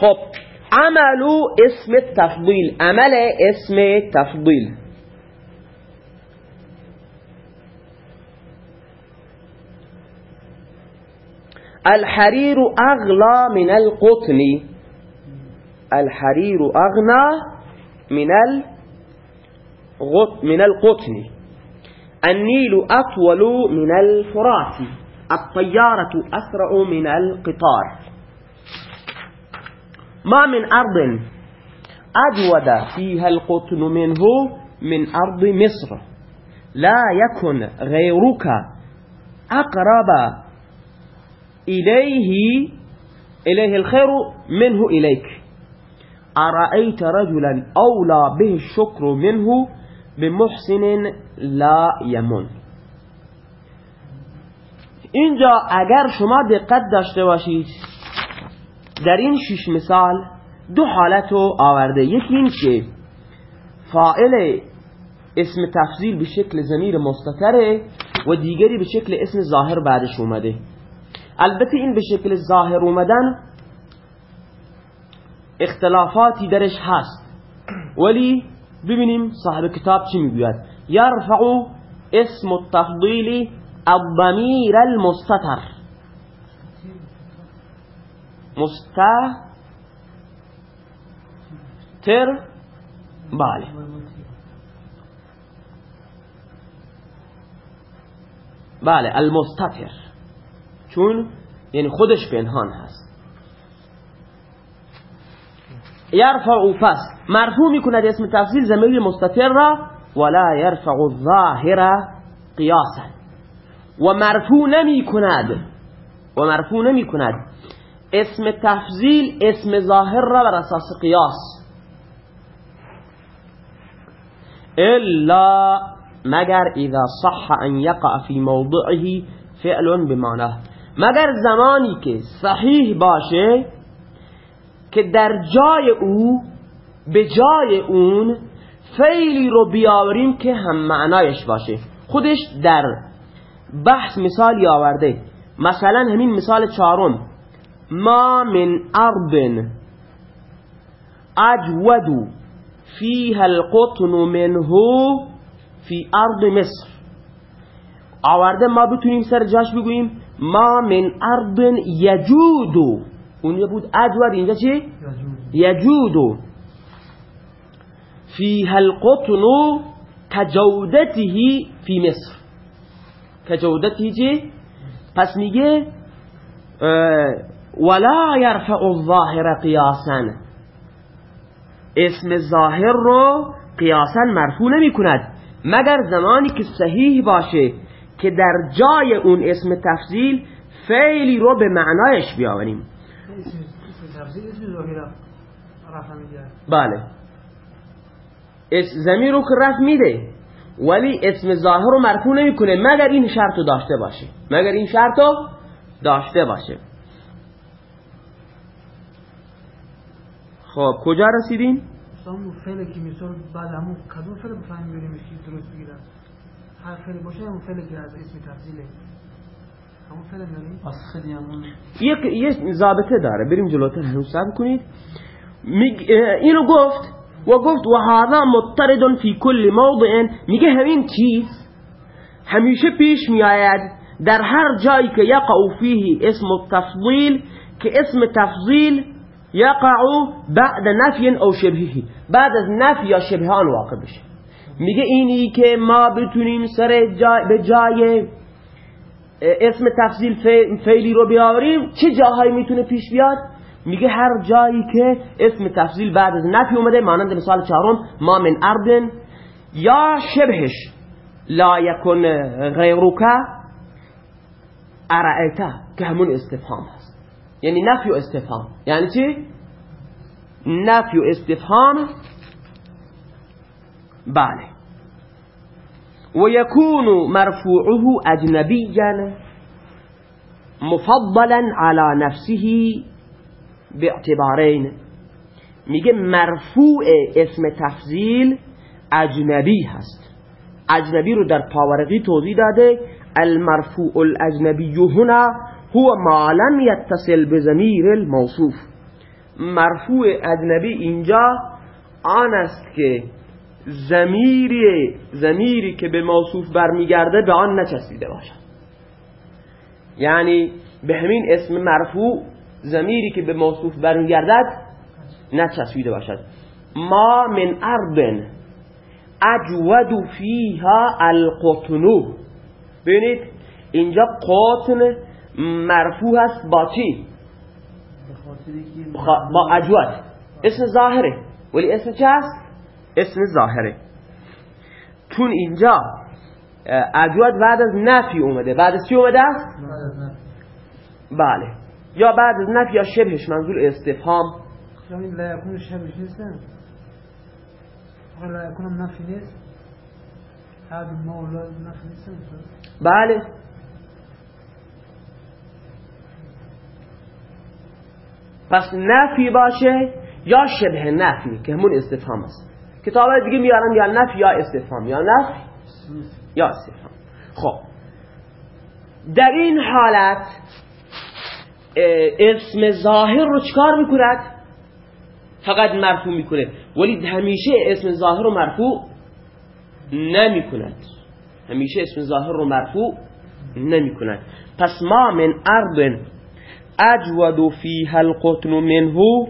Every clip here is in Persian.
خب عملو اسم تفضیل عمل اسم تفضیل الحرير أغلى من القطن. الحرير أغنى من الغط من القطن. النيل أطول من الفرات. الطيارة أسرع من القطار. ما من أرض. أجود فيها القطن منه من أرض مصر. لا يكن غيرك أقرب إليه إليه الخير منه إليك. أرأيت رجلا أولى به الشكر منه بمحسن لا يمن. اینجا اگر شما دقت داشته باشید در این شش مثال دو حالت رو آورده. یکی این که فائل اسم تفضیل به شکل زمیر مستتره و دیگری به شکل اسم ظاهر بعدش اومده. البته این به شکل ظاهر اومدن اختلافاتی درش هست. ولی ببینیم صاحب کتاب چی می‌گوید. یرفع اسم التفضیل الضمیر المستتر. مستتر؟ بله. بله المستتر. چون یعنی خودش پنهان هست. یرفع پس. مرفوع می‌کند اسم تفضیل زمیر مستتر را ولا یرفع الظاهر قیاسا. و مرفوع نمی و مرفوع نمی اسم تفضیل اسم ظاهر را بر اساس قیاس. الا مگر اذا صح ان یقع فی موضعه فعل بمعناه مگر زمانی که صحیح باشه که در جای او به جای اون فعلی رو بیاوریم که هم معنایش باشه. خودش در بحث مثالی آورده. مثلا همین مثال چهارم. ما من ارض اجود فیها القطن منه فی ارض مصر. آورده ما بتونیم سر جاش بگوییم. ما من ارض یجود. اون بود اجود اینجا چی؟ یجود. فیها القطن کجودته فی مصر. کجودته چی؟ پس میگه ولا يرفع الظاهر قیاسا اسم ظاهر رو قیاسا مرفوع نمی کند مگر زمانی که صحیح باشه که در جای اون اسم تفضیل فعلی رو به معنایش بیاوریم بله زمیر رو که رفت میده ولی اسم ظاهر رو مرفوع نمی‌کنه مگر این شرط داشته باشه مگر این شرط داشته باشه خب کجا رسیدیم؟ همون فعل که مثال بعد همون کدوم فعل بفهمیم بریم که درست بگیرم هر فعل باشه همون فعل که از اسم تفضیله. همون فعل داریم؟ خیلی همون. یک یک ضابطه داره. بریم جلوتر. هنوز صبر کنید. میگ... اینو گفت. و گفت و هذا مضطرد فی کل موضع. میگه همین چیز همیشه پیش میآید. در هر جایی که یقع فیه اسم التفضیل که اسم تفضیل یقع بعد نفی او شبهه. بعد از نفی یا شبه آن واقع بشه. میگه اینی که ما بتونیم سر جای به جای اسم تفضیل فعلی رو بیاوریم چه جاهایی می‌تونه پیش بیاد؟ میگه هر جایی که اسم تفضیل بعد از نفی اومده مانند مثال چهارم ما من ارض یا شبهش. لا یکن غیرک ارائیتا که همون استفهام هست. یعنی نفی و استفهام. یعنی چی؟ نفی و استفهام. بله. و یکون مرفوعه اجنبیا مفضلا على نفسه باعتبارین. میگه مرفوع اسم تفضیل اجنبی هست. اجنبی رو در پاورقی توضیح داده. المرفوع الاجنبی هنا هو ما لم يتصل بزمیر الموصوف. مرفوع اجنبی اینجا آن است که زمیری زمیری که به موصوف برمیگرده به آن نچسبیده باشد. یعنی به همین اسم مرفوع زمیری که به موصوف برمیگردد نچسبیده باشد. ما من ارض اجود فیها القطنو ببینید اینجا قطن مرفوع هست با چی؟ با اجود اسم ظاهره. ولی اسم چه هست؟ اسم ظاهره. چون اینجا اجود بعد از نفی اومده. بعد از چی اومده؟ است؟ بله. یا بعد از نفی یا شبهش منظور استفهام. یعنی لا یکون شبهش نیستن لا یکون نفی نیست؟ هذا مولا نفی نیستن بله. پس نفی باشه یا شبه نفی که همون استفهام است. کتاب دیگه میارن یا نفی یا استفهام یا نفی یا استفهام. خب. در این حالت اسم ظاهر رو چکار می‌کند؟ فقط مرفوع می‌کنه. ولی همیشه اسم ظاهر رو مرفوع نمی‌کند. همیشه اسم ظاهر رو مرفوع نمی‌کند. پس ما من ارض اجود فیها القطن منه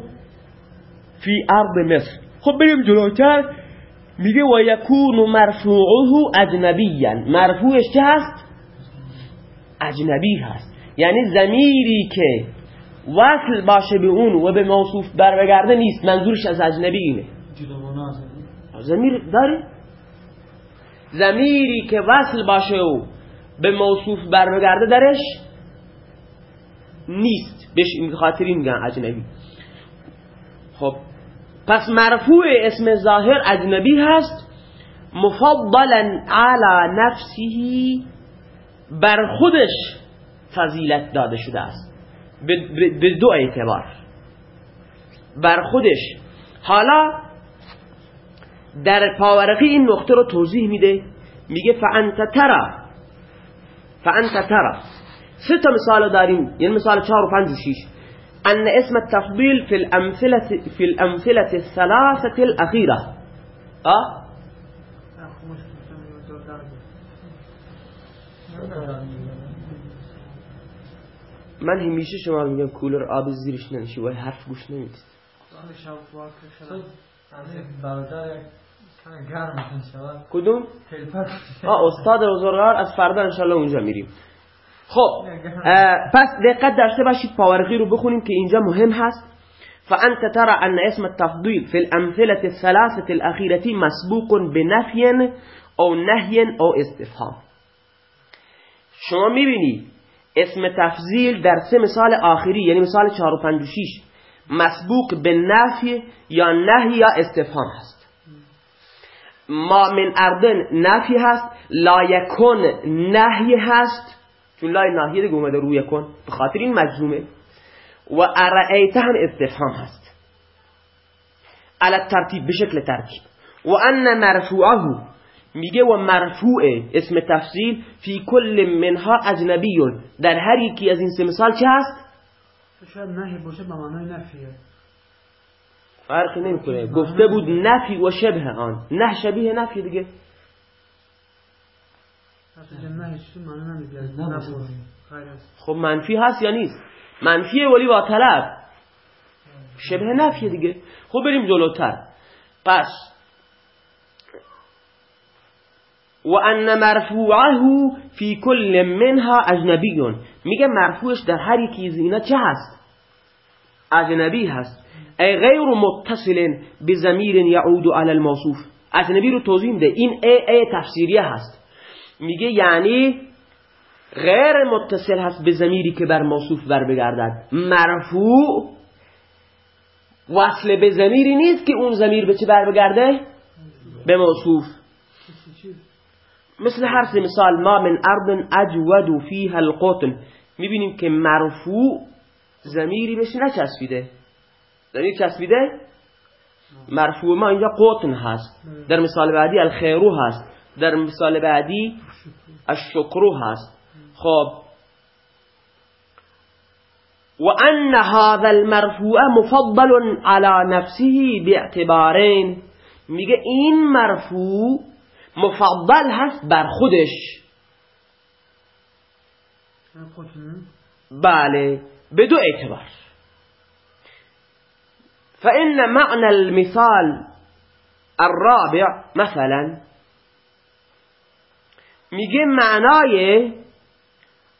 فی ارض مصر. خب بریم جلوتر. میگه و یکون مرفوعه اجنبیا مرفوعش چه هست؟ اجنبی هست. یعنی زمیری که وصل باشه به اون و به موصوف بر بگرده نیست. منظورش از اجنبی اینه. زمیر داره زمیری که وصل باشه و به موصوف بگرده درش نیست. بهش این خاطری میگن اجنبی. خب پس مرفوع اسم ظاهر اجنبی هست. مفضلا على نفسه بر خودش فضیلت داده شده است. به دو اعتبار. بر خودش. حالا در پاورقی این نقطه رو توضیح میده. میگه فانت ترى فانت ترى سه تا مثال داریم یعنی مثال 4 و 5 و 6 ان اسم التفضيل في الامثله في الامثله الثلاثه الاخيره اه من همیشه شما میگم کولر آب زیرش ننشی و حرف گوش نمی‌دید کدوم؟ آه استاد بزرگوار از فردا انشالله اونجا میریم. خب پس دقت داشته باشید پاورقی رو بخونیم که اینجا مهم هست. فأنت ترى أن اسم التفضيل في الأمثلة الثلاثة الأخيرة مسبوق بنفي أو نهي أو استفهام. شما می‌بینی اسم تفضیل در سه مثال آخری یعنی مثال 4 و 5 و 6 مسبوق به نفی یا نهی یا استفهام هست. ما من اردن نفی هست لا یکن نهی هست چون لای ناهیه دیگه اومده روی کن به خاطر این مجزومه. و ارائیت هم استفهام هست. على ترتیب به شکل ترتیب. و ان مرفوعه میگه و مرفوع اسم تفصیل فی کل منها اجنبیون. در هر یکی از این سه مثال چه هست؟ شاید نهی باشه به معنای نفیه. فرقی نمی‌کنه. گفته بود نفی و شبه آن. نه شبیه نفی دیگه. خب منفی هست یا نیست؟ منفیه ولی با طلب. شبه نفیه دیگه. خب بریم جلوتر. پس. و ان مرفوعه فی کل منها اجنبیون. میگه مرفوعش در هر یکی از اینا چه هست؟ اجنبی هست. ای غیر متصل بزمیر یعود علی الموصوف. اجنبی رو توضیح میده. این ای ای تفسیریه هست. میگه یعنی غیر متصل هست به زمیری که بر موصوف بر بگردد. مرفوع وصل به زمیری نیست که اون زمیر به چه بر بگرده؟ به موصوف. مثل هر سه مثال ما من ارض اجود فیها القطن. می‌بینیم که مرفوع زمیری بهش نچسبیده. زمیر چسبیده؟ مرفوع. ما اینجا قطن هست. در مثال بعدی الخیرو هست. در مثال بعدی الشکرو هست. خب. وأن هذا المرفوع مفضل على نفسه باعتبارين. میگه این مرفوع مفضل هست بر خودش. بله بدو اعتبار. فإن معنى المثال الرابع مثلا میگه معنای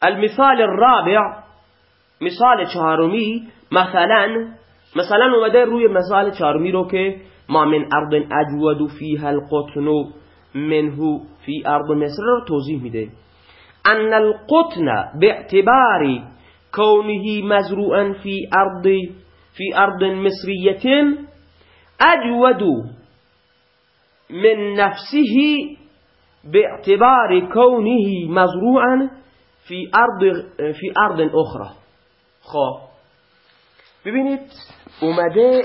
المثال الرابع مثال چهارمی مثلا مثلا اومده روی مثال چهارمی رو که ما من ارض اجود فیها القطن منه فی ارض مصر رو توضیح میده. ان القطن باعتبار كونه مزروعا في ارض في ارض مصرية اجود من نفسه باعتبار كونه مزروعا في ارض في ارض اخرى خب ببینید اومده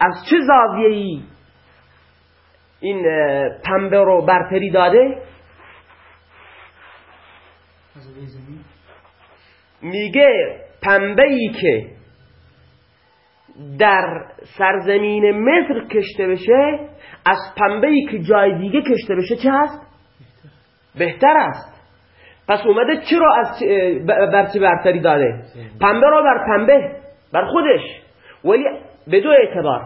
از چه زاویه‌ای این پنبه رو برتری داده؟ میگه پنبه ای که در سرزمین مصر کشته بشه از پنبه ای که جای دیگه کشته بشه چه هست؟ بهتر است. پس اومده چرا از بر چه برتری داده؟ پنبه را بر پنبه بر خودش. ولی به دو اعتبار.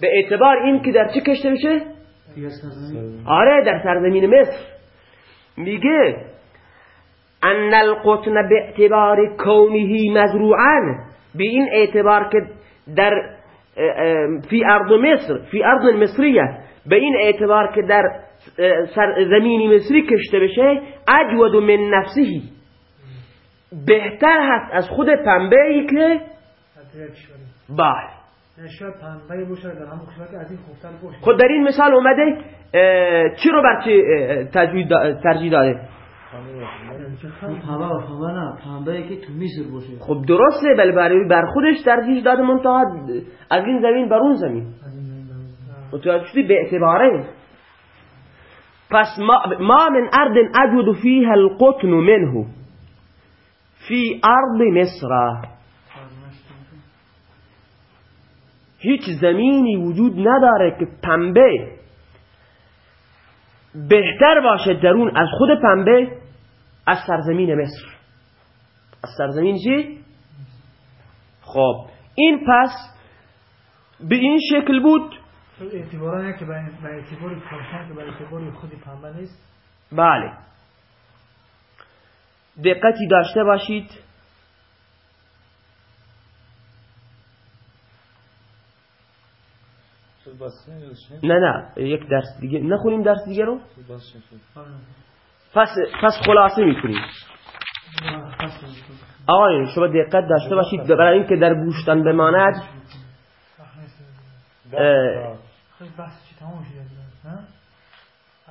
به اعتبار این که در چه کشته بشه؟ آره در سرزمین مصر. میگه ان القطن به اعتبار کونه مزروعا. به این اعتبار که در فی ارض مصر فی ارض مصریه به این اعتبار که در زمینی مصری کشته بشه اجود من نفسه. بهتر هست از خود پنبه ای که بله. خود در این مثال اومده چی رو بر چی ترجیح داده؟ خب درسته بل برای بر خودش ترجیح داده منتها از این زمین بر اون زمین. متوجه شدی به اعتباره پس ما من ارض اجود فيها القطن منه. في ارض مصر. هیچ زمینی وجود نداره که پنبه بهتر باشه درون از خود پنبه. از سرزمین مصر. از سرزمین چی؟ خب. این پس به این شکل بود. اعتبارا که به اعتبار کاشان که به اعتبار خودی پنبه نیست. بله. دقتی داشته باشید. نه نه. یک درس دیگه. نخونیم درس دیگه رو؟ پس پس خلاصه می‌کنیم آقای شما دقت داشته باشید. برای اینکه در گوشتن بماند.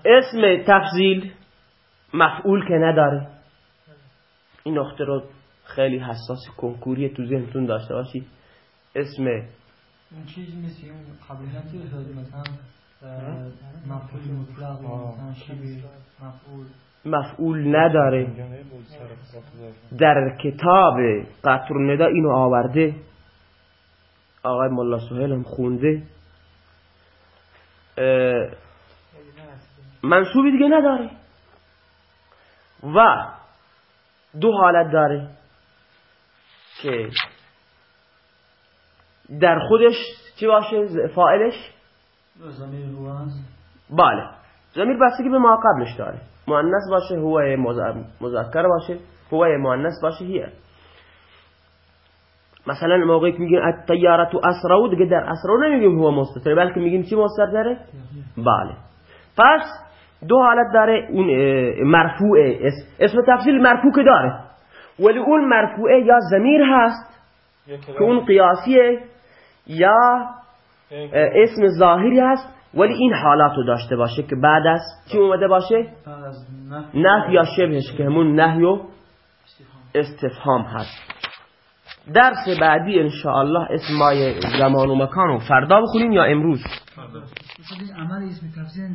اسم تفضیل مفعول که نداره. این نقطه رو خیلی حساس کنکوری تو ذهنتون داشته باشید. اسم این چیزی مثل اون قبلیتی مثلا مفعول مطلق مفعول. مفعول نداره. در کتاب قطر ندا اینو آورده. آقای مولا سهیل هم خونده. منصوبی دیگه نداره. و دو حالت داره که در خودش چی باشه؟ فائلش بله. زمیر بستگی به ما قبلش داره. مؤنث باشه هو مذکر باشه. هو مؤنث باشه هیه مثلا موقعی که میگیم الطیاره اسرو دیگه در اسرو نمیگیم هو مستتر بلکه میگیم چی مستتر داره؟ بله. پس دو حالت داره اون مرفوع اسم, اسم تفصیل مرفوع که داره. ولی اون مرفوعه یا زمیر هست که اون قیاسیه یا اسم ظاهری هست ولی این حالات رو داشته باشه که بعد از چی اومده باشه؟ نه یا شبهش که همون نهی و استفهام هست. درس بعدی انشاءالله اسمای زمان و مکان و فردا بخونیم یا امروز؟ اسم تفسیر